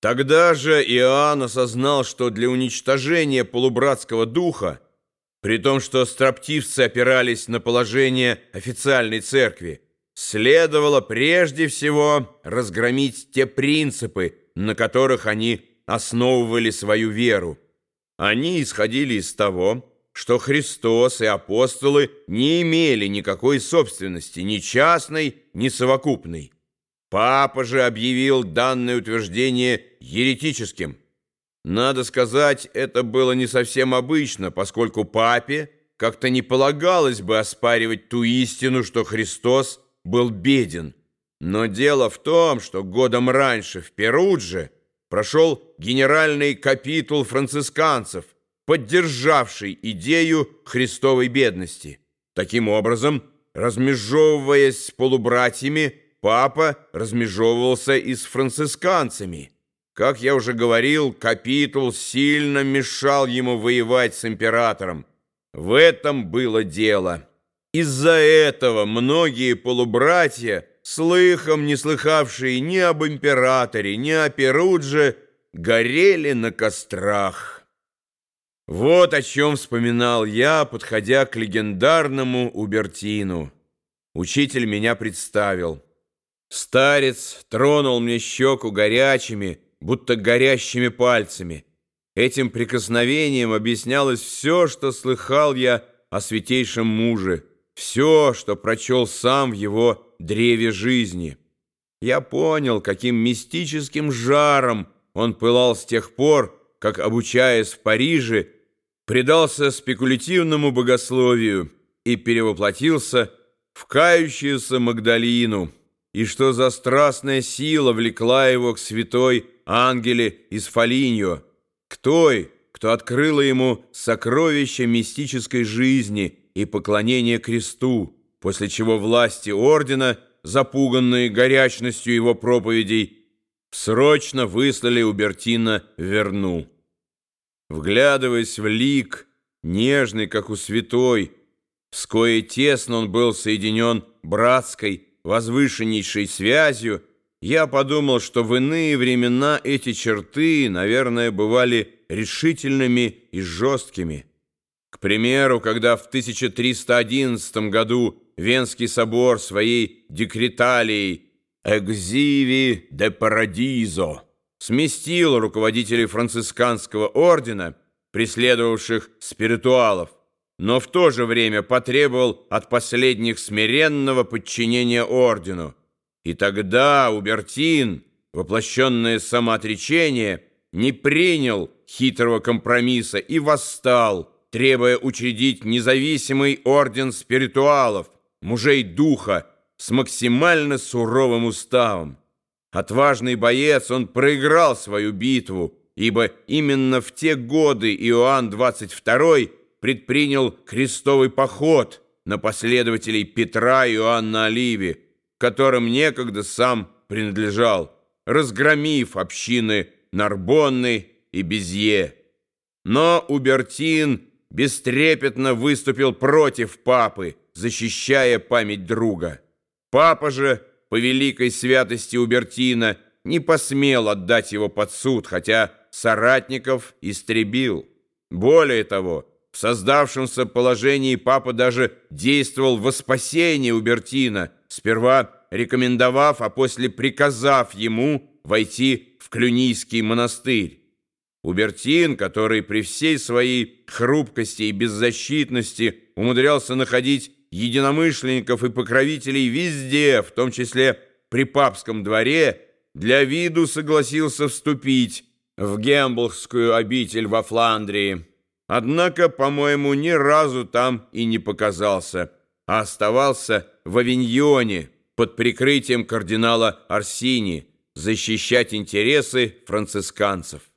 Тогда же Иоанн осознал, что для уничтожения полубратского духа, при том, что строптивцы опирались на положение официальной церкви, следовало прежде всего разгромить те принципы, на которых они основывали свою веру. Они исходили из того, что Христос и апостолы не имели никакой собственности, ни частной, ни совокупной. Папа же объявил данное утверждение еретическим. Надо сказать, это было не совсем обычно, поскольку папе как-то не полагалось бы оспаривать ту истину, что Христос был беден. Но дело в том, что годом раньше в Перудже прошел генеральный капитул францисканцев, поддержавший идею христовой бедности. Таким образом, размежевываясь с полубратьями, папа размежевывался и с францисканцами. Как я уже говорил, капитул сильно мешал ему воевать с императором. В этом было дело. Из-за этого многие полубратья, слыхом не слыхавшие ни об императоре, ни о Перудже, горели на кострах. Вот о чем вспоминал я, подходя к легендарному Убертину. Учитель меня представил. Старец тронул мне щеку горячими, будто горящими пальцами. Этим прикосновением объяснялось все, что слыхал я о святейшем муже, все, что прочел сам в его древе жизни. Я понял, каким мистическим жаром он пылал с тех пор, как, обучаясь в Париже, предался спекулятивному богословию и перевоплотился в кающуюся Магдалину и что за страстная сила влекла его к святой Ангеле из Фолиньо, к той, кто открыла ему сокровища мистической жизни и поклонения кресту, после чего власти ордена, запуганные горячностью его проповедей, срочно выслали Убертина в Верну. Вглядываясь в лик, нежный, как у святой, с коей тесно он был соединен братской, возвышеннейшей связью, я подумал, что в иные времена эти черты, наверное, бывали решительными и жесткими. К примеру, когда в 1311 году Венский собор своей декреталией «Экзиви де Парадизо» сместил руководителей францисканского ордена, преследовавших спиритуалов, но в то же время потребовал от последних смиренного подчинения ордену. И тогда Убертин, воплощенное самоотречение, не принял хитрого компромисса и восстал, требуя учредить независимый орден спиритуалов, мужей духа, с максимально суровым уставом. Отважный боец, он проиграл свою битву, ибо именно в те годы Иоанн XXII предпринял крестовый поход на последователей Петра и Иоанна Оливи, которым некогда сам принадлежал, разгромив общины Нарбонны и Безье. Но Убертин бестрепетно выступил против папы, защищая память друга. Папа же, по великой святости Убертина, не посмел отдать его под суд, хотя соратников истребил. Более того, создавшемся положении папа даже действовал во спасение Убертина, сперва рекомендовав, а после приказав ему войти в Клюнийский монастырь. Убертин, который при всей своей хрупкости и беззащитности умудрялся находить единомышленников и покровителей везде, в том числе при папском дворе, для виду согласился вступить в Гемблскую обитель во Фландрии. Однако, по-моему, ни разу там и не показался, а оставался в Авиньоне под прикрытием кардинала Арсини защищать интересы францисканцев.